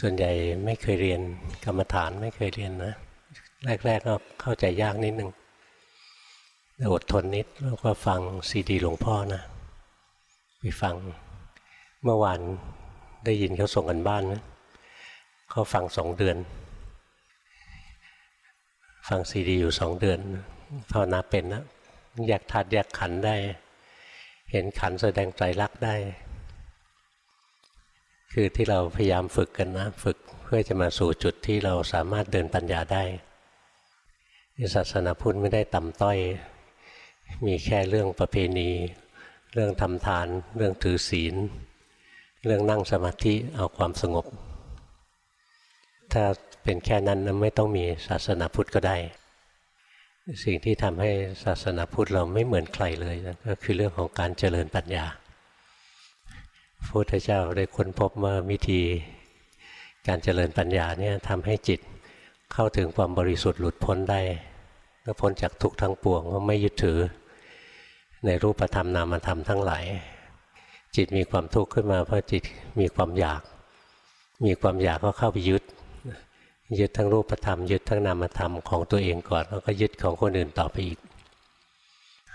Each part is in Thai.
ส่วนใหญ่ไม่เคยเรียนกรรมฐานไม่เคยเรียนนะ แรกๆก็เข้าใจยากนิดนึงอดทนนิดแล้วก็ฟังซีดีหลวงพ่อนะไปฟังเมื่อวานได้ยินเขาส่งกันบ้านนะเขาฟังสองเดือน ฟังซีดีอยู่สองเดือนภาวนาเป็นนะแยากธาตุแยกขันได้ เห็นขันแสดงใจรักได้ คือที่เราพยายามฝึกกันนะ ฝึกเพื่อจะมาสู่จุดที่เราสามารถเดินปัญญาได้ศาสนาพุทธไม่ได้ต่ำต้อย มีแค่เรื่องประเพณี เรื่องทำทาน เรื่องถือศีล เรื่องนั่งสมาธิเอาความสงบ ถ้าเป็นแค่นั้นไม่ต้องมีศาสนาพุทธก็ได้ สิ่งที่ทำให้ศาสนาพุทธเราไม่เหมือนใครเลยนะก็คือเรื่องของการเจริญปัญญา พระพุทธเจ้าได้ค้นพบว่าวิธี การเจริญปัญญาเนี่ยทำให้จิตเข้าถึงความบริสุทธิ์หลุดพ้นได้ก็พ้นจากทุกข์ทั้งปวงว่าไม่ยึดถือ ในรูปธรรมนามธรรมทั้งหลาย จิตมีความทุกข์ขึ้นมาเพราะจิตมีความอยาก มีความอยากก็เข้าไปยึด ยึดทั้งรูปธรรมยึดทั้งนามธรรมของตัวเองก่อนแล้วก็ยึดของคนอื่นต่อไปอีก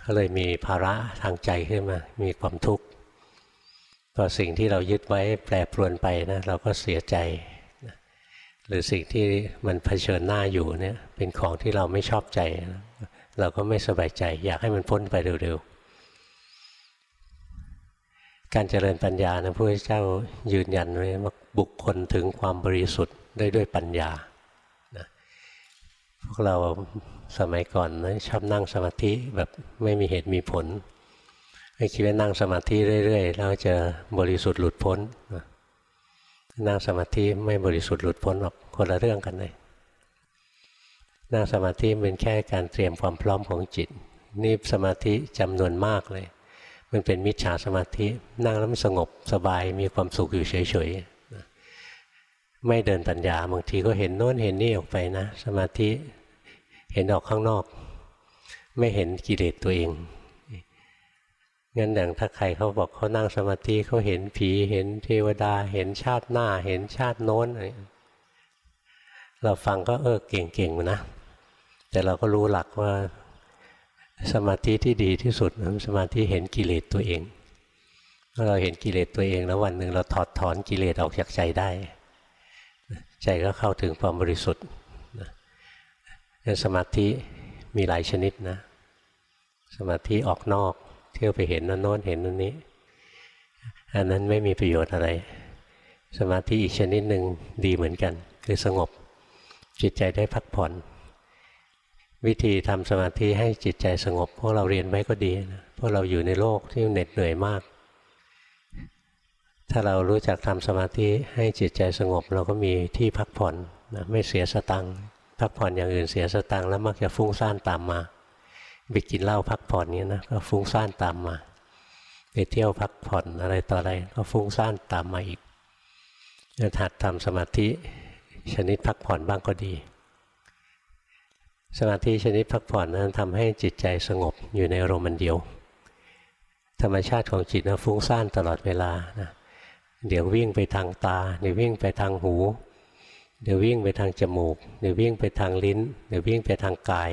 ก็เลยมีภาระทางใจขึ้นมา มีความทุกข์ พอสิ่งที่เรายึดไว้แปรปรวนไปนะเราก็เสียใจหรือสิ่งที่มันเผชิญหน้าอยู่เนี่ยเป็นของที่เราไม่ชอบใจเราก็ไม่สบายใจ อยากให้มันพ้นไปเร็วๆ การเจริญปัญญานะพระพุทธเจ้ายืนยันไว้ว่าบุคคลถึงความบริสุทธิ์ได้ด้วยปัญญานะพวกเราสมัยก่อนนะชอบนั่งสมาธิแบบไม่มีเหตุมีผล ไม่คิดว่านั่งสมาธิเรื่อยๆแล้วจะบริสุทธิ์หลุดพ้นนั่งสมาธิไม่บริสุทธิ์หลุดพ้นหรอกคนละเรื่องกันเลยนั่งสมาธิเป็นแค่การเตรียมความพร้อมของจิต นี่สมาธิจำนวนมากเลย มันเป็นมิจฉาสมาธินั่งแล้วมันสงบสบายมีความสุขอยู่เฉยๆไม่เดินปัญญาบางทีก็เห็นโน้นเห็นนี่ออกไปนะ สมาธิเห็นออกข้างนอก ไม่เห็นกิเลสตัวเอง งั้นอย่างถ้าใครเขาบอกเขานั่งสมาธิเขาเห็นผีเห็นเทวดา เห็นชาติหน้า เห็นชาติโน้นเราฟังก็เออเก่งๆนะ แต่เราก็รู้หลักว่าสมาธิที่ดีที่สุดสมาธิเห็นกิเลสตัวเองเมื่อเราเห็นกิเลสตัวเองแล้ววันหนึ่งเราถอดถอนกิเลสออกจากใจได้ ใจก็เข้าถึงความบริสุทธิ์สมาธิมีหลายชนิดนะ สมาธิออกนอก เที่ยวไปเห็นนั่นโน้นเห็นนั่นนี้ อันนั้นไม่มีประโยชน์อะไร สมาธิอีกชนิดหนึ่งดีเหมือนกัน คือสงบ จิตใจได้พักผ่อน วิธีทำสมาธิให้จิตใจสงบ พวกเราเรียนไว้ก็ดีนะพราะเราอยู่ในโลกที่เหน็ดเหนื่อยมาก ถ้าเรารู้จักทำสมาธิให้จิตใจสงบ เราก็มีที่พักผ่อนนะไม่เสียสตังค์พักผ่อนอย่างอื่นเสียสตังค์แล้วมักจะฟุ้งซ่านตามมา ไปกินเหล้าพักผ่อนเงี้ยนะก็ฟุ้งซ่านตามมาไปเที่ยวพักผ่อนอะไรต่ออะไร ก็ฟุ้งซ่านตามมาอีกจะหัดทำสมาธิชนิดพักผ่อนบ้างก็ดี สมาธิชนิดพักผ่อนนั้นทำให้จิตใจสงบอยู่ในอารมณ์เดียว ธรรมชาติของจิตนะฟุ้งซ่านตลอดเวลานะเดี๋ยววิ่งไปทางตา เดี๋ยววิ่งไปทางหู เดี๋ยววิ่งไปทางจมูก เดี๋ยววิ่งไปทางลิ้น เดี๋ยววิ่งไปทางกาย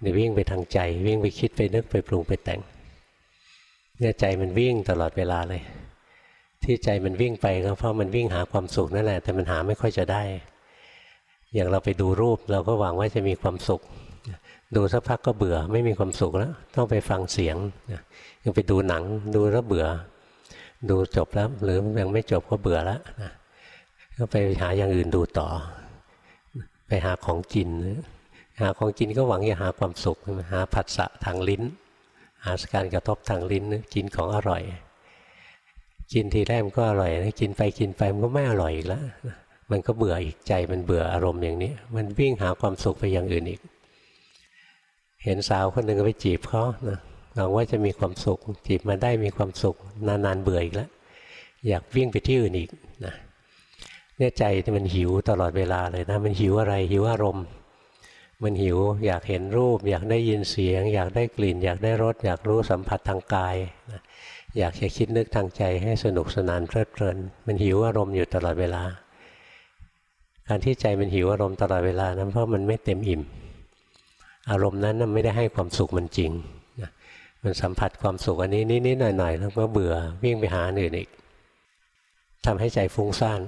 เดี๋ยววิ่งไปทางใจ วิ่งไปคิดไปนึกไปปรุงไปแต่งเนี่ยใจมันวิ่งตลอดเวลาเลย ที่ใจมันวิ่งไปก็เพราะมันวิ่งหาความสุขนั่นแหละ แต่มันหาไม่ค่อยจะได้ อย่างเราไปดูรูปเราก็หวังว่าจะมีความสุข ดูสักพักก็เบื่อไม่มีความสุขแล้ว ต้องไปฟังเสียงยังไปดูหนัง ดูแล้วเบื่อ ดูจบแล้วหรือยังไม่จบก็เบื่อแล้วก็ไปหาอย่างอื่นดูต่อ ไปหาของกิน หาของกินก็หวังจะหาความสุขหาผัสสะทางลิ้น หาสการกระทบทางลิ้นกินของอร่อย กินทีแรกมันก็อร่อยกินไปกินไปมันก็ไม่อร่อยอีกแล้วมันก็เบื่ออีกใจมันเบื่ออารมณ์อย่างนี้ มันวิ่งหาความสุขไปอย่างอื่นอีก เห็นสาวคนหนึ่งไปจีบเขานะหวังว่าจะมีความสุข จีบมาได้มีความสุข นานๆเบื่ออีกแล้วอยากวิ่งไปที่อื่นอีกนะเนี่ยใจมันหิวตลอดเวลาเลยนะมันหิวอะไรหิวอารมณ์ มันหิวอยากเห็นรูป อยากได้ยินเสียง อยากได้กลิ่น อยากได้รสอยากรู้สัมผัสทางกายอยากจะคิดนึกทางใจให้สนุกสนานเพลิดเพลิน มันหิวอารมณ์อยู่ตลอดเวลา การที่ใจมันหิวอารมณ์ตลอดเวลานั้นเพราะมันไม่เต็มอิ่ม อารมณ์นั้นไม่ได้ให้ความสุขมันจริงนะมันสัมผัสความสุขอันนี้นิดๆหน่อยๆแล้วก็เบื่อวิ่งไปหาอื่นอีกทำให้ใจฟุ้งซ่าน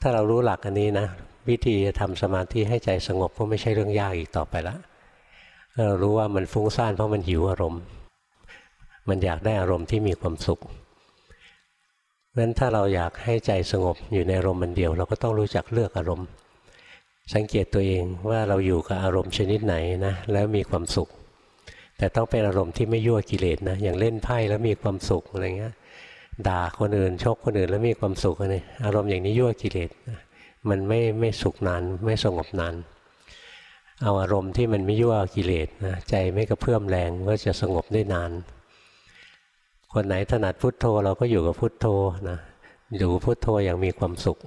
ถ้าเรารู้หลักอันนี้นะ วิธีทำสมาธิให้ใจสงบก็ไม่ใช่เรื่องยากอีกต่อไปละเรารู้ว่ามันฟุ้งซ่านเพราะมันหิวอารมณ์ มันอยากได้อารมณ์ที่มีความสุขเพราะฉะนั้นถ้าเราอยากให้ใจสงบอยู่ในอารมณ์มันเดียว เราก็ต้องรู้จักเลือกอารมณ์ สังเกตตัวเองว่าเราอยู่กับอารมณ์ชนิดไหนนะแล้วมีความสุข แต่ต้องเป็นอารมณ์ที่ไม่ยั่วกิเลสนะอย่างเล่นไพ่แล้วมีความสุขอะไรเงี้ยด่าคนอื่นชกคนอื่นแล้วมีความสุขอะไรอารมณ์อย่างนี้ยั่วกิเลส มันไม่ไม่สุขนานไม่สงบนานเอาอารมณ์ที่มันไม่ยั่วกิเลสนะใจไม่กระเพื่อมแรงก็จะสงบได้นาน คนไหนถนัดพุทโธเราก็อยู่กับพุทโธนะอยู่พุทโธอย่างมีความสุข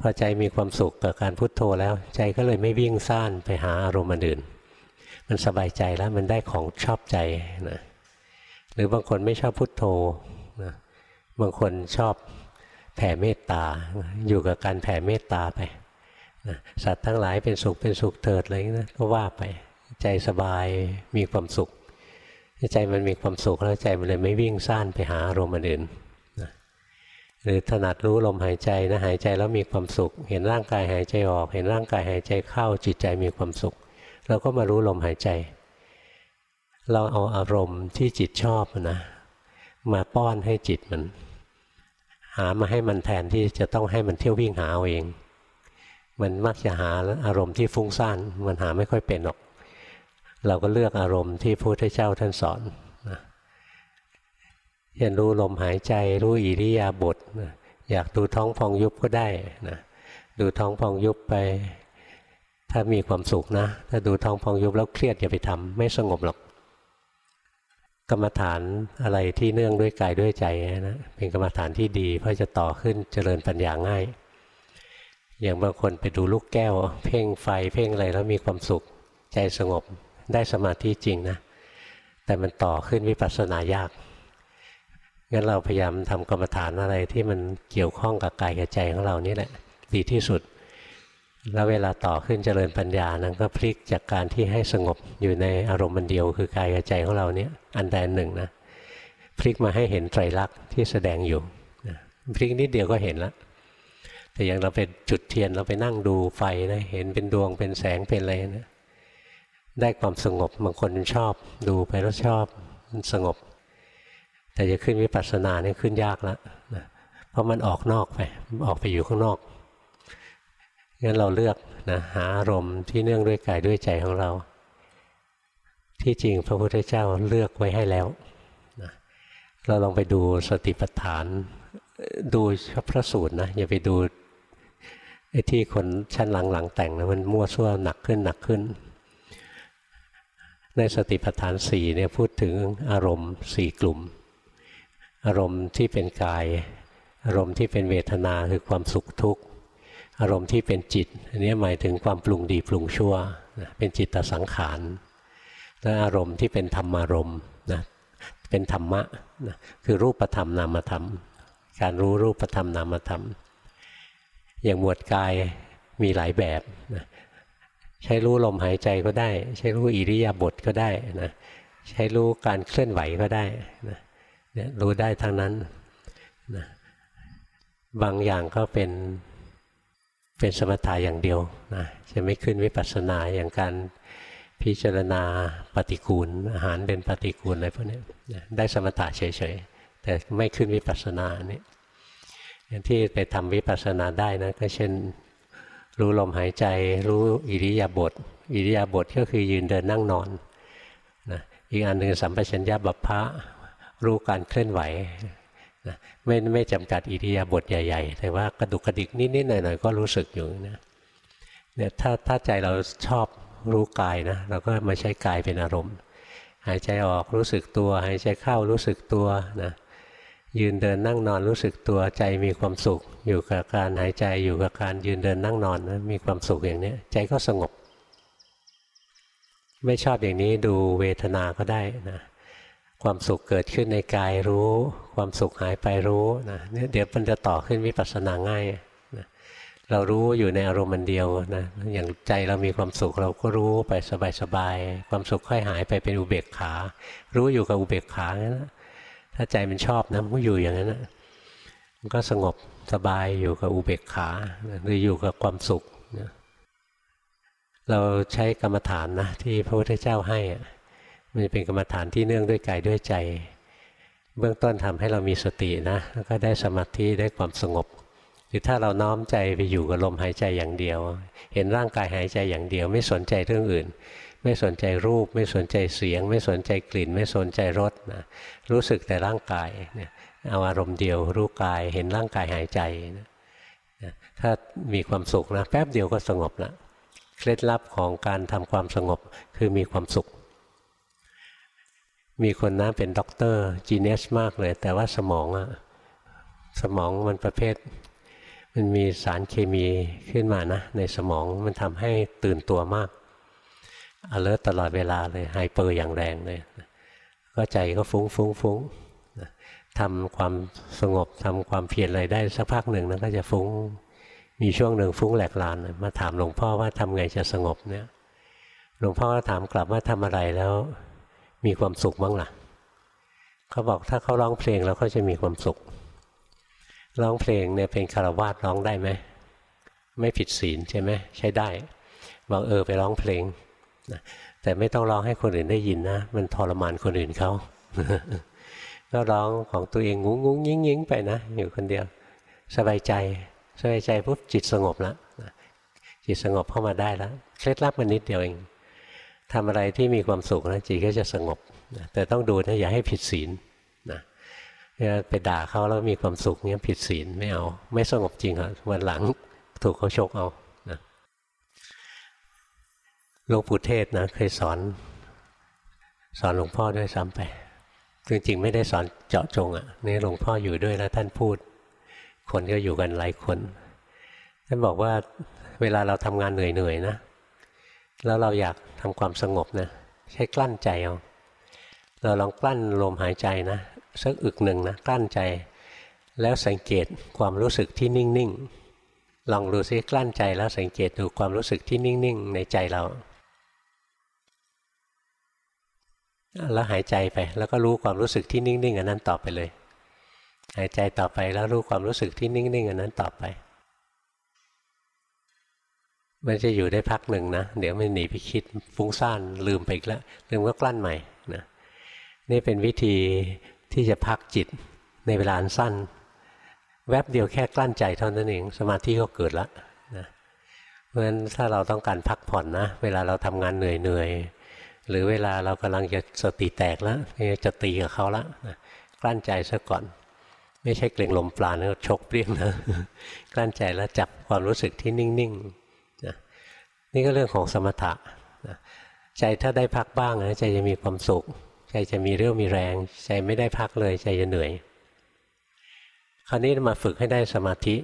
พอใจมีความสุขกับการพุทโธแล้ว ใจก็เลยไม่วิ่งซ่านไปหาอารมณ์อื่น มันสบายใจแล้วมันได้ของชอบใจนะหรือบางคนไม่ชอบพุทโธนะบางคนชอบ แผ่เมตตา อยู่กับการแผ่เมตตาไปนะสัตว์ทั้งหลายเป็นสุขเป็นสุขเถิดอะไรนะก็ว่าไปใจสบายมีความสุข ใจมันมีความสุขแล้วใจมันเลยไม่วิ่งซ่านไปหาอารมณ์อื่นนะหรือถนัดรู้ลมหายใจนะหายใจแล้วมีความสุข เห็นร่างกายหายใจออก เห็นร่างกายหายใจเข้าจิตใจมีความสุข เราก็มารู้ลมหายใจ เราเอาอารมณ์ที่จิตชอบนะมาป้อนให้จิตมัน หามาให้มันแทนที่จะต้องให้มันเที่ยววิ่งหาเอาเอง มันมักจะหาอารมณ์ที่ฟุ้งซ่านมันหาไม่ค่อยเป็นหรอก เราก็เลือกอารมณ์ที่พระพุทธเจ้าท่านสอนนะเห็นรู้ลมหายใจรู้อิริยาบถนะอยากดูท้องพองยุบก็ได้นะดูท้องพองยุบไป ถ้ามีความสุขนะ ถ้าดูท้องพองยุบแล้วเครียดอย่าไปทำไม่สงบหรอก กรรมฐานอะไรที่เนื่องด้วยกายด้วยใจนะเป็นกรรมฐานที่ดีเพราะจะต่อขึ้นเจริญปัญญาง่าย อย่างบางคนไปดูลูกแก้ว เพ่งไฟเพ่งอะไรแล้วมีความสุข ใจสงบได้สมาธิจริงนะ แต่มันต่อขึ้นวิปัสสนายากงั้นเราพยายามทำกรรมฐานอะไรที่มันเกี่ยวข้องกับกายกับใจของเรานี่แหละดีที่สุด แล้วเวลาต่อขึ้นเจริญปัญญานั้นก็พลิกจากการที่ให้สงบอยู่ในอารมณ์มันเดียวคือกายกับใจของเราเนี่ยอันใดหนึ่งนะพลิกมาให้เห็นไตรลักษณ์ที่แสดงอยู่พลิกนิดเดียวก็เห็นแล้วแต่อย่างเราเป็นจุดเทียนเราไปนั่งดูไฟนะเห็นเป็นดวงเป็นแสงเป็นอะไรนะได้ความสงบบางคนชอบ ดูไปแล้วชอบมันสงบ แต่จะขึ้นวิปัสสนาเนี่ยขึ้นยากแล้วนะเพราะมันออกนอกไปออกไปอยู่ข้างนอก งั้นเราเลือกนะหาอารมณ์ที่เนื่องด้วยกายด้วยใจของเรา ที่จริงพระพุทธเจ้าเลือกไว้ให้แล้วนะเราลองไปดูสติปัฏฐาน ดูพระสูตรนะอย่าไปดูไอ้ที่คนชั้นหลังๆแต่งนะมันมั่วซั่วหนักขึ้นหนักขึ้น ในสติปัฏฐานสี่เนี่ยพูดถึงอารมณ์สี่กลุ่ม อารมณ์ที่เป็นกาย อารมณ์ที่เป็นเวทนาคือความสุขทุกข์ อารมณ์ที่เป็นจิต อันนี้หมายถึงความปรุงดีปรุงชั่วนะเป็นจิตตสังขารและอารมณ์ที่เป็นธรรมารมณ์นะเป็นธรรมะนะคือรูปธรรมนามธรรม การรู้รูปธรรมนามธรรม อย่างหมวดกายมีหลายแบบนะใช้รู้ลมหายใจก็ได้ ใช้รู้อิริยาบถก็ได้นะใช้รู้การเคลื่อนไหวก็ได้นี่รู้ได้ทั้งนั้นนะบางอย่างก็เป็น เป็นสมถะอย่างเดียวนะจะไม่ขึ้นวิปัสสนาอย่างการพิจารณาปฏิกูล อาหารเป็นปฏิกูลอะไรพวกนี้ได้สมถะเฉยๆ แต่ไม่ขึ้นวิปัสสนานี่อย่างที่ไปทำวิปัสสนาได้นะก็เช่น รู้ลมหายใจ รู้อิริยาบถอิริยาบถก็คือยืนเดินนั่งนอนนะอีกอันหนึ่งสัมปชัญญะบัพพะรู้การเคลื่อนไหว นะไม่ไม่จำกัดอิริยาบถใหญ่ ๆ แต่ว่ากระดุกกระดิกนิดๆหน่อยๆก็รู้สึกอยู่นะเนี่ยถ้าถ้าใจเราชอบรู้กายนะเราก็มาใช้กายเป็นอารมณ์ หายใจออกรู้สึกตัว หายใจเข้ารู้สึกตัวนะยืนเดินนั่งนอนรู้สึกตัวใจมีความสุข อยู่กับการหายใจอยู่กับการยืนเดินนั่งนอนนะมีความสุขอย่างนี้ใจก็สงบ ไม่ชอบอย่างนี้ดูเวทนาก็ได้นะ ความสุขเกิดขึ้นในกายรู้ ความสุขหายไปรู้นะเนี่ยเดี๋ยวมันจะต่อขึ้นวิปัสสนาง่ายนะเรารู้อยู่ในอารมณ์มันเดียวนะอย่างใจเรามีความสุขเราก็รู้ไปสบายๆความสุขค่อยหายไปเป็นอุเบกขา รู้อยู่กับอุเบกขางั้นถ้าใจมันชอบนะมันก็อยู่อย่างนั้นนะมันก็สงบสบายอยู่กับอุเบกขาหรืออยู่กับความสุขนะเราใช้กรรมฐานนะที่พระพุทธเจ้าให้อะ มันเป็นกรรมฐานที่เนื่องด้วยกายด้วยใจ เบื้องต้นทำให้เรามีสตินะแล้วก็ได้สมาธิได้ความสงบหรือถ้าเราน้อมใจไปอยู่กับลมหายใจอย่างเดียว เห็นร่างกายหายใจอย่างเดียว ไม่สนใจเรื่องอื่น ไม่สนใจรูป ไม่สนใจเสียง ไม่สนใจกลิ่น ไม่สนใจรสนะรู้สึกแต่ร่างกายเนี่ยเอาอารมณ์เดียวรู้กายเห็นร่างกายหายใจนะถ้ามีความสุขนะแป๊บเดียวก็สงบละเคล็ดลับของการทำความสงบคือมีความสุข มีคนนะเป็นด็อกเตอร์ genius มากเลย แต่ว่าสมองอะสมองมันประเภท มันมีสารเคมีขึ้นมานะ ในสมองมันทำให้ตื่นตัวมาก alert ตลอดเวลาเลย hyper อย่างแรงเลยก็ใจก็ฟุ้งฟุ้งฟุ้งทำความสงบทำความเพียรอะไรได้สักพักหนึ่งนั้นก็จะฟุ้งมีช่วงหนึ่งฟุ้งแหลกลานมาถามหลวงพ่อว่าทำไงจะสงบเนี่ยหลวงพ่อก็ถามกลับว่าทำอะไรแล้ว มีความสุขบ้างล่ะ เขาบอกถ้าเขาร้องเพลงแล้วเขาจะมีความสุข ร้องเพลงเนี่ยเป็นคารวาสร้องได้ไหม ไม่ผิดศีลใช่ไหมใช้ได้บอกเออไปร้องเพลงนะแต่ไม่ต้องร้องให้คนอื่นได้ยินนะ มันทรมานคนอื่นเขาก็ร้องของตัวเองงุ้งงุ้งยิงยิงไปนะ อยู่คนเดียว สบายใจสบายใจปุ๊บจิตสงบแล้วจิตสงบเข้ามาได้แล้วเคล็ดลับมันนิดเดียวเอง ทำอะไรที่มีความสุขนะจิตก็จะสงบแต่ต้องดูนะอย่าให้ผิดศีลนะไปด่าเขาแล้วมีความสุขเนี้ยผิดศีลไม่เอา ไม่สงบจริงอะวันหลังถูกเขาชกเอานะหลวงปู่เทศนะเคยสอน สอนหลวงพ่อด้วยซ้ำไปจริงๆไม่ได้สอนเจาะจงอะ่ะนี่หลวงพ่ออยู่ด้วยแล้วท่านพูด คนก็อยู่กันหลายคนท่านบอกว่าเวลาเราทำงานเหนื่อยๆนะ แล้วเราอยากทำความสงบนะใช้กลั้นใจเอาเราลองกลั้นลมหายใจนะสักอึกหนึ่งนะกลั้นใจ แล้วสังเกตความรู้สึกที่นิ่งๆลองดูซิกลั้นใจแล้วสังเกตดูความรู้สึกที่นิ่งๆในใจเราแล้วหายใจไป แล้วก็รู้ความรู้สึกที่นิ่งๆอันนั้นต่อไปเลย หายใจต่อไปแล้วรู้ความรู้สึกที่นิ่งๆอันนั้นต่อไป มันจะอยู่ได้พักหนึ่งนะเดี๋ยวมันหนีไปคิดฟุ้งซ่านลืมไปอีกแล้วลืมก็กลั้นใหม่นะนี่เป็นวิธีที่จะพักจิตในเวลาอันสั้น แวบเดียวแค่กลั้นใจเท่านั้นเองสมาธิก็เกิดแล้วนะเพราะฉะนั้นถ้าเราต้องการพักผ่อนนะ เวลาเราทำงานเหนื่อยหรือเวลาเรากำลังจะสติแตกแล้วจะตีกับเขาแล้วกลั้นใจซะก่อน ไม่ใช่เกรงลมปราณแล้วชกเปรี้ยงนะกลั้นใจแล้วจับความรู้สึกที่นิ่งๆ นี่ก็เรื่องของสมถะนะใจถ้าได้พักบ้างนะใจจะมีความสุข ใจจะมีเรี่ยวมีแรง ใจไม่ได้พักเลย ใจจะเหนื่อย คราวนี้มาฝึกให้ได้สมาธิ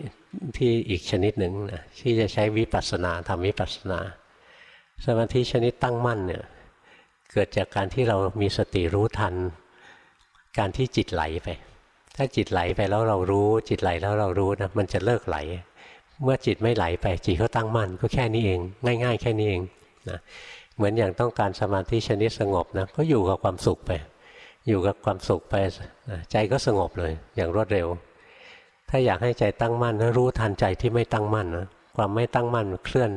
ที่อีกชนิดหนึ่งนะที่จะใช้วิปัสสนาทำวิปัสสนา สมาธิชนิดตั้งมั่นเนี่ยเกิดจากการที่เรามีสติรู้ทัน การที่จิตไหลไป ถ้าจิตไหลไปแล้วเรารู้ จิตไหลแล้วเรารู้นะมันจะเลิกไหล เมื่อจิตไม่ไหลไปจิตก็ตั้งมั่นก็แค่นี้เอง ง่าย ๆ แค่นี้เองนะเหมือนอย่างต้องการสมาธิชนิดสงบนะก็อยู่กับความสุขไป อยู่กับความสุขไปใจก็สงบเลย อย่างรวดเร็ว ถ้าอยากให้ใจตั้งมั่นนะรู้ทันใจที่ไม่ตั้งมั่นนะความไม่ตั้งมั่นเคลื่อน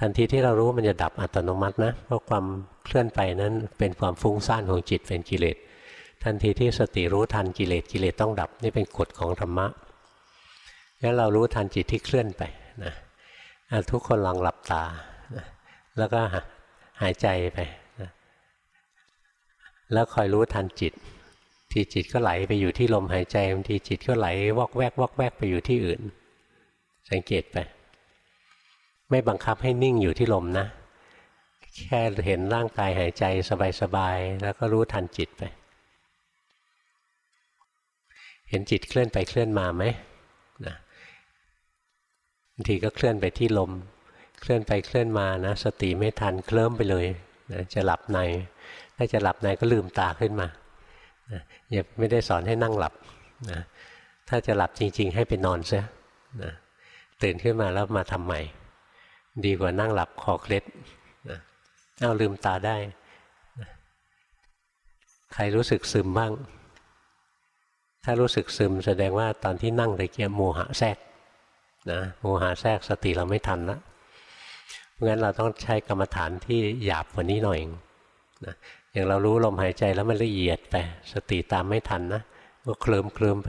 ทันทีที่เรารู้มันจะดับอัตโนมัตินะเพราะความเคลื่อนไปนั้นเป็นความฟุ้งซ่านของจิตเป็นกิเลสทันทีที่สติรู้ทันกิเลสกิเลสต้องดับนี่เป็นกฎของธรรมะ งั้นเรารู้ทันจิตที่เคลื่อนไปนะทุกคนลองหลับตานะแล้วก็หายใจไปนะแล้วคอยรู้ทันจิต ที่จิตก็ไหลไปอยู่ที่ลมหายใจบางทีจิตก็ไหลวอกแวกวอกแวกไปอยู่ที่อื่น สังเกตไป ไม่บังคับให้นิ่งอยู่ที่ลมนะ แค่เห็นร่างกายหายใจสบายๆแล้วก็รู้ทันจิตไป เห็นจิตเคลื่อนไปเคลื่อนมาไหม บางทีก็เคลื่อนไปที่ลม เคลื่อนไปเคลื่อนมานะ สติไม่ทันเคลิ้มไปเลยนะจะหลับใน ถ้าจะหลับในก็ลืมตาขึ้นมานะอย่าไม่ได้สอนให้นั่งหลับนะถ้าจะหลับจริง ๆ ให้ไปนอนซะนะตื่นขึ้นมาแล้วมาทำใหม่ ดีกว่านั่งหลับคอเคล็ดนะเอาลืมตาได้นะใครรู้สึกซึมบ้าง ถ้ารู้สึกซึมแสดงว่าตอนที่นั่งตะเกียบโมหะแทรก นะโมหะแทรกสติเราไม่ทันละเพราะงั้นเราต้องใช้กรรมฐานที่หยาบกว่านี้หน่อยนะอย่างเรารู้ลมหายใจแล้วมันละเอียดไปสติตามไม่ทันนะก็เคลิมเคลิมไป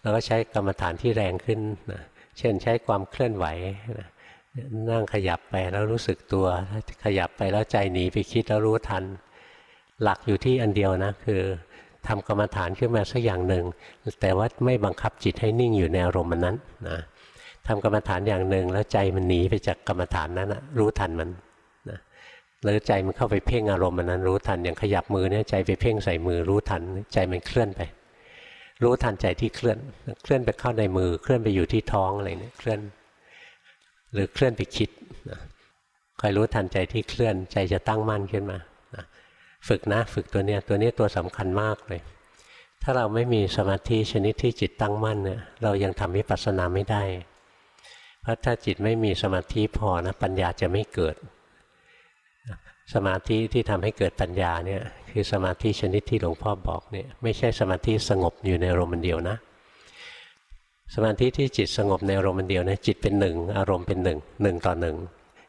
เราก็ใช้กรรมฐานที่แรงขึ้นนะเช่นใช้ความเคลื่อนไหวนะนั่งขยับไปแล้วรู้สึกตัว ขยับไปแล้วใจหนีไปคิดแล้วรู้ทัน หลักอยู่ที่อันเดียวนะ คือทำกรรมฐานขึ้นมาสักอย่างหนึ่ง แต่ว่าไม่บังคับจิตให้นิ่งอยู่ในอารมณ์มันนั้นนะ ทำกรรมฐานอย่างหนึ่ง แล้วใจมันหนีไปจากกรรมฐานนั้นนะรู้ทันมันนะหรือใจมันเข้าไปเพ่งอารมณ์มันนั้นรู้ทันอย่างขยับมือเนี่ยใจไปเพ่งใส่มือรู้ทัน ใจมันเคลื่อนไป รู้ทันใจที่เคลื่อน เคลื่อนไปเข้าในมือ เคลื่อนไปอยู่ที่ท้องอะไรเนี่ยเคลื่อน หรือเคลื่อนไปคิดนะคอยรู้ทันใจที่เคลื่อน ใจจะตั้งมั่นขึ้นมานะฝึกนะฝึกตัวเนี้ยตัวนี้ตัวสำคัญมากเลย ถ้าเราไม่มีสมาธิชนิดที่จิตตั้งมั่นเนี่ยเรายังทำวิปัสสนาไม่ได้ เพราะถ้าจิตไม่มีสมาธิพอนะปัญญาจะไม่เกิด สมาธิที่ทำให้เกิดปัญญาเนี่ยคือสมาธิชนิดที่หลวงพ่อบอกเนี่ยไม่ใช่สมาธิสงบอยู่ในอารมณ์เดียวนะ สมาธิที่จิตสงบในอารมณ์เดียวนะจิตเป็นหนึ่งอารมณ์เป็นหนึ่งหนึ่งต่อหนึ่ง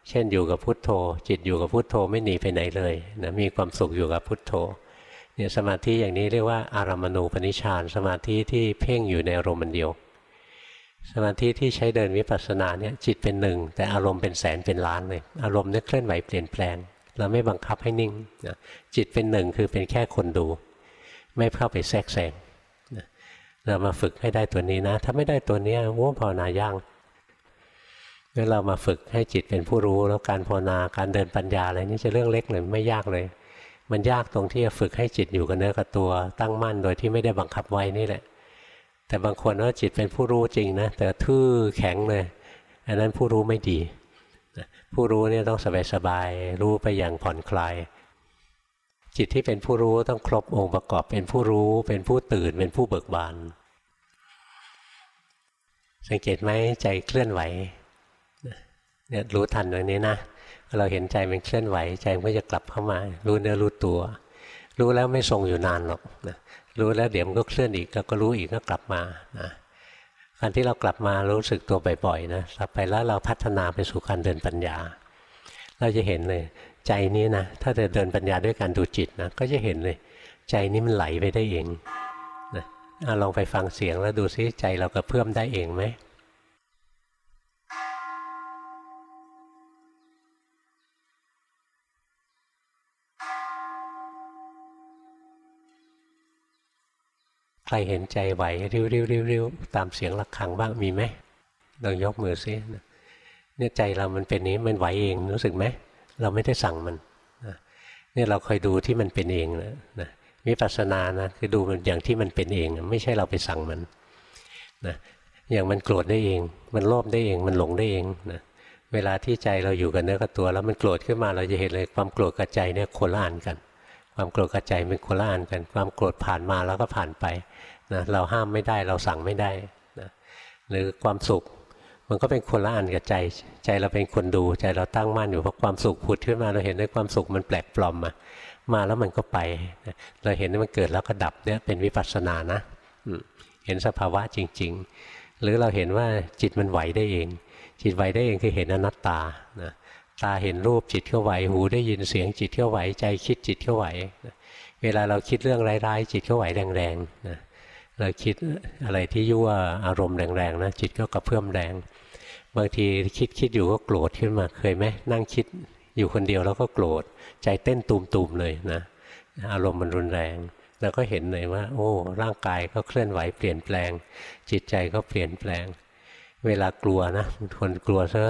เช่นอยู่กับพุทโธ จิตอยู่กับพุทโธไม่หนีไปไหนเลยนะมีความสุขอยู่กับพุทโธเนี่ยสมาธิอย่างนี้เรียกว่าอารามณูปนิชานสมาธิที่เพ่งอยู่ในอารมณ์เดียว สมาธิที่ใช้เดินวิปัสสนาเนี่ยจิตเป็นหนึ่ง แต่อารมณ์เป็นแสนเป็นล้านเลย อารมณ์เนี่ยเคลื่อนไหวเปลี่ยนแปลง เราไม่บังคับให้นิ่งนะจิตเป็นหนึ่งคือเป็นแค่คนดู ไม่เข้าไปแทรกแซงนะเรามาฝึกให้ได้ตัวนี้นะ ถ้าไม่ได้ตัวนี้โอ้ภาวนาย่างเมื่อเรามาฝึกให้จิตเป็นผู้รู้ แล้วการภาวนาการเดินปัญญาอะไรนี่จะเรื่องเล็กเลยไม่ยากเลย มันยากตรงที่จะฝึกให้จิตอยู่กับเนื้อกับตัวตั้งมั่นโดยที่ไม่ได้บังคับไว้นี่แหละ แต่บางคนว่าจิตเป็นผู้รู้จริงนะแต่ทื่อแข็งเลยอันนั้นผู้รู้ไม่ดีผู้รู้เนี่ยต้องสบายๆรู้ไปอย่างผ่อนคลาย จิตที่เป็นผู้รู้ต้องครบองค์ประกอบเป็นผู้รู้ เป็นผู้ตื่นเป็นผู้เบิกบานสังเกตไหมใจเคลื่อนไหวเนี่ยรู้ทันตรงนี้นะเราเห็นใจมันเคลื่อนไหว ใจมันก็จะกลับเข้ามา รู้เนื้อรู้ตัว รู้แล้วไม่ทรงอยู่นานหรอกนะ รู้แล้วเดี๋ยวมันก็เคลื่อนอีกแล้วก็รู้อีกก็กลับมานะการที่เรากลับมารู้สึกตัวบ่อยๆนะต่อไปแล้วเราพัฒนาไปสู่การเดินปัญญา เราจะเห็นเลย ใจนี้นะถ้าจะเดินปัญญาด้วยการดูจิตนะก็จะเห็นเลย ใจนี้มันไหลไปได้เองนะลองไปฟังเสียงแล้วดูซิใจเรากระเพื่อมได้เองไหม ใครเห็นใจไหวริ้วๆๆตามเสียงะระฆังบ้างมีไหมลองยกมือซิเนี่ยใจเรามันเป็นนี้มันไหวเองรู้สึกไหมเราไม่ได้สั่งมันเนี่ยเราคอยดูที่มันเป็นเองนะนะวิปัสสนานะคือดูมันอย่างที่มันเป็นเอง ไม่ใช่เราไปสั่งมันนะอย่างมันโกรธได้เอง มันโลภได้เอง มันหลงได้เองนะเวลาที่ใจเราอยู่กับเนื้อกับตัว แล้วมันโกรธขึ้นมาเราจะเห็นเลยความโกรธกับใจเนี่ยคนละอันกัน ความโกรธกับใจเป็นคนละอันกัน ความโกรธผ่านมาแล้วก็ผ่านไปนะเราห้ามไม่ได้เราสั่งไม่ได้นะหรือความสุขมันก็เป็นคนละอันกับใจ ใจเราเป็นคนดูใจเราตั้งมั่นอยู่เพราะความสุขผุดขึ้นมาเราเห็นด้ความสุขมันแปลกปลอมมามาแล้วมันก็ไปเราเห็นว่ามันเกิดแล้วก็ดับเนี่ยเป็นวิปัสสนานะเห็นสภาวะจริง ๆ หรือเราเห็นว่าจิตมันไหวได้เอง จิตไหวได้เองคือเห็นอนัตตานะ ตาเห็นรูปจิตเข้าไหว หูได้ยินเสียงจิตเข้าไหว ใจคิดจิตเข้าไหว เวลาเราคิดเรื่องร้ายๆ จิตเข้าไหวแรงๆนะเราคิดอะไรที่ยั่วอารมณ์แรงๆนะจิตก็กระเพื่อมแรง บางทีคิดคิดอยู่ก็โกรธขึ้นมาเคยไหมนั่งคิดอยู่คนเดียวแล้วก็โกรธใจเต้นตูมๆเลยนะอารมณ์มันรุนแรงแล้วก็เห็นเลยว่า โอ้ ร่างกายก็เคลื่อนไหวเปลี่ยนแปลง จิตใจก็เปลี่ยนแปลง เวลากลัวนะคนกลัวซะ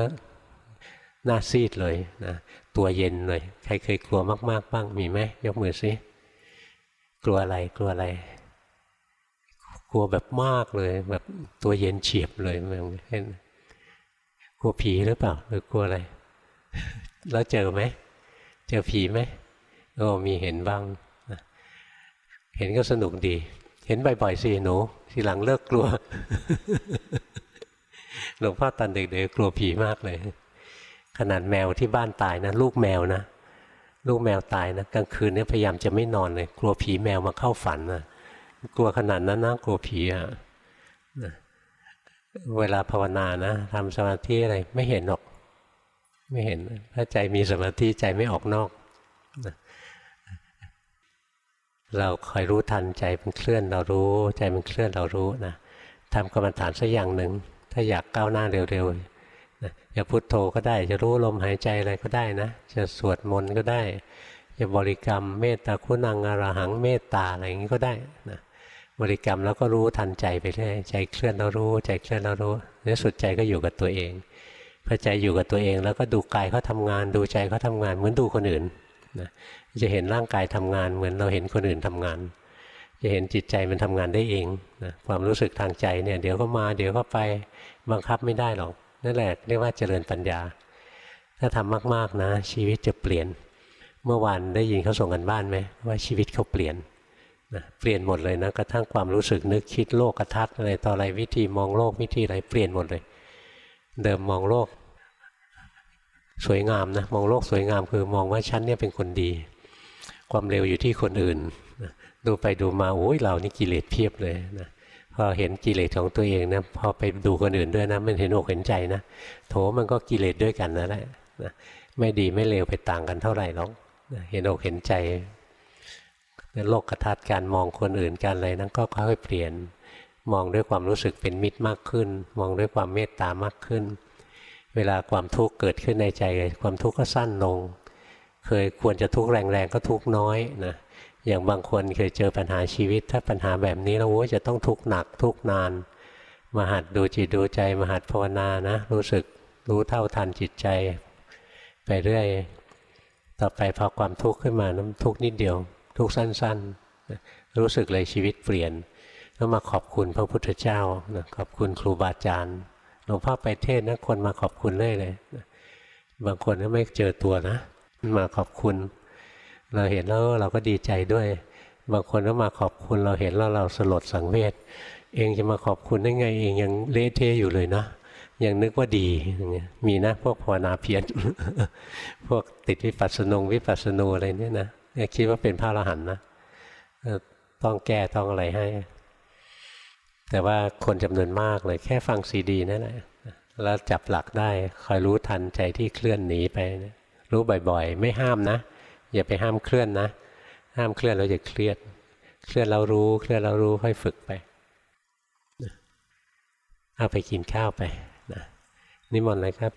หน้าซีดเลยนะตัวเย็นเลย ใครเคยกลัวมาก ๆ บ้างมีไหมยกมือซิกลัวอะไรกลัวอะไร กลัวแบบมากเลย แบบตัวเย็นเฉียบเลยมันเห็นกลัวผีหรือเปล่าหรือกลัวอะไร แล้วเจอไหมเจอผีไหมโอ้มีเห็นบ้างเห็นก็สนุกดี เห็นบ่อยๆสิหนูทีหลังเลิกกลัวหลวงพ่อตอนเด็กๆกลัวผีมากเลย ขนาดแมวที่บ้านตายนะลูกแมวนะลูกแมวตายนะกลางคืนเนี่ยพยายามจะไม่นอนเลย กลัวผีแมวมาเข้าฝันนะกลัวขนาดนั้นนะกลัวผีอะเวลาภาวนานะทำสมาธิอะไรไม่เห็นหรอก ไม่เห็น ถ้าใจมีสมาธิใจไม่ออกนอกเราคอยรู้ทันใจมันเคลื่อนเรารู้ ใจมันเคลื่อนเรารู้นะทำกรรมฐานสักอย่างหนึ่ง ถ้าอยากก้าวหน้าเร็วๆ นะจะพุโทโธก็ได้ จะรู้ลมหายใจอะไรก็ได้นะ จะสวดมนต์ก็ได้ จะบริกรรมเมตตาคุณังอรหังเมตตาอะไรอย่างนี้ก็ได้นะบริกรรมแล้วก็รู้ทันใจไปเรื่อยใจเคลื่อนเรารู้ใจเคลื่อนเรารู้ในสุดใจก็อยู่กับตัวเองพอใจอยู่กับตัวเอง แล้วก็ดูกายเขาทางาน ดูใจเขาทางานเหมือนดูคนอื่นนะจะเห็นร่างกายทำงานเหมือนเราเห็นคนอื่นทำงาน จะเห็นจิตใจมันทำงานได้เองนะความรู้สึกทางใจเนี่ยเดี๋ยวก็มาเดี๋ยวก็ไปบังคับไม่ได้หรอก นั่นแหละเรียกว่าเจริญปัญญา ถ้าทำมากๆนะ ชีวิตจะเปลี่ยน เมื่อวานได้ยินเขาส่งกันบ้านไหมว่าชีวิตเขาเปลี่ยนนะเปลี่ยนหมดเลยนะกระทั่งความรู้สึกนึกคิดโลกกระทัดอะไรต่ออะไรวิธีมองโลกวิธีอะไรเปลี่ยนหมดเลย เดิมมองโลก สวยงามนะมองโลกสวยงามคือมองว่าฉันเนี่ยเป็นคนดี ความเร็วอยู่ที่คนอื่น ดูไปดูมาโอ้ยเรานี่กิเลสเพียบเลยนะ พอเห็นกิเลสของตัวเองนะพอไปดูคนอื่นด้วยนะมันเห็นอกเห็นใจนะโถมันก็กิเลสด้วยกันนั่นแหละนะไม่ดีไม่เลวไปต่างกันเท่าไหร่หรอกนะเห็นอกเห็นใจโลกกระทัดการมองคนอื่นการอะไรนั้นก็ค่อยเปลี่ยนมองด้วยความรู้สึกเป็นมิตรมากขึ้น มองด้วยความเมตตามากขึ้น เวลาความทุกข์เกิดขึ้นในใจ ความทุกข์ก็สั้นลง เคยควรจะทุกข์แรงๆก็ทุกข์น้อยนะ อย่างบางคนเคยเจอปัญหาชีวิต ถ้าปัญหาแบบนี้แล้วโอ้จะต้องทุกข์หนักทุกข์นาน มาหัดดูจิตดูใจมาหัดภาวนานะ รู้สึกรู้เท่าทันจิตใจ ไปเรื่อย ต่อไปพอความทุกข์ขึ้นมาน้ำทุกข์นิดเดียว ทุกข์สั้น ๆ รู้สึกเลยชีวิตเปลี่ยนต้องมาขอบคุณพระพุทธเจ้านะขอบคุณครูบาอาจารย์หลวงพ่อไปเทศนะคนมาขอบคุณเลยเลย บางคนก็ไม่เจอตัวนะ มาขอบคุณ เราเห็นแล้วเราก็ดีใจด้วย บางคนก็มาขอบคุณเราเห็นแล้วเราสลดสังเวชเองจะมาขอบคุณได้ไงเองยังเละเทะอยู่เลยนะยังนึกว่าดีมีนะพวกภาวนาเพียรพวกติดวิปัสสนงวิปัสสนูอะไรเนี่ยนะคิดว่าเป็นพระอรหันต์นะต้องแก้ต้องอะไรให้ แต่ว่าคนจำนวนมากเลยแค่ฟังซีดีนั่นแหละแล้วจับหลักได้คอยรู้ทันใจที่เคลื่อนหนีไปนะรู้บ่อยๆ ไม่ห้ามนะ อย่าไปห้ามเคลื่อนนะ ห้ามเคลื่อนเราจะเครียด เคลื่อนเรารู้ เคลื่อนเรารู้ค่อยฝึกไปเอาไปกินข้าวไปนะนิมนต์เลยครับ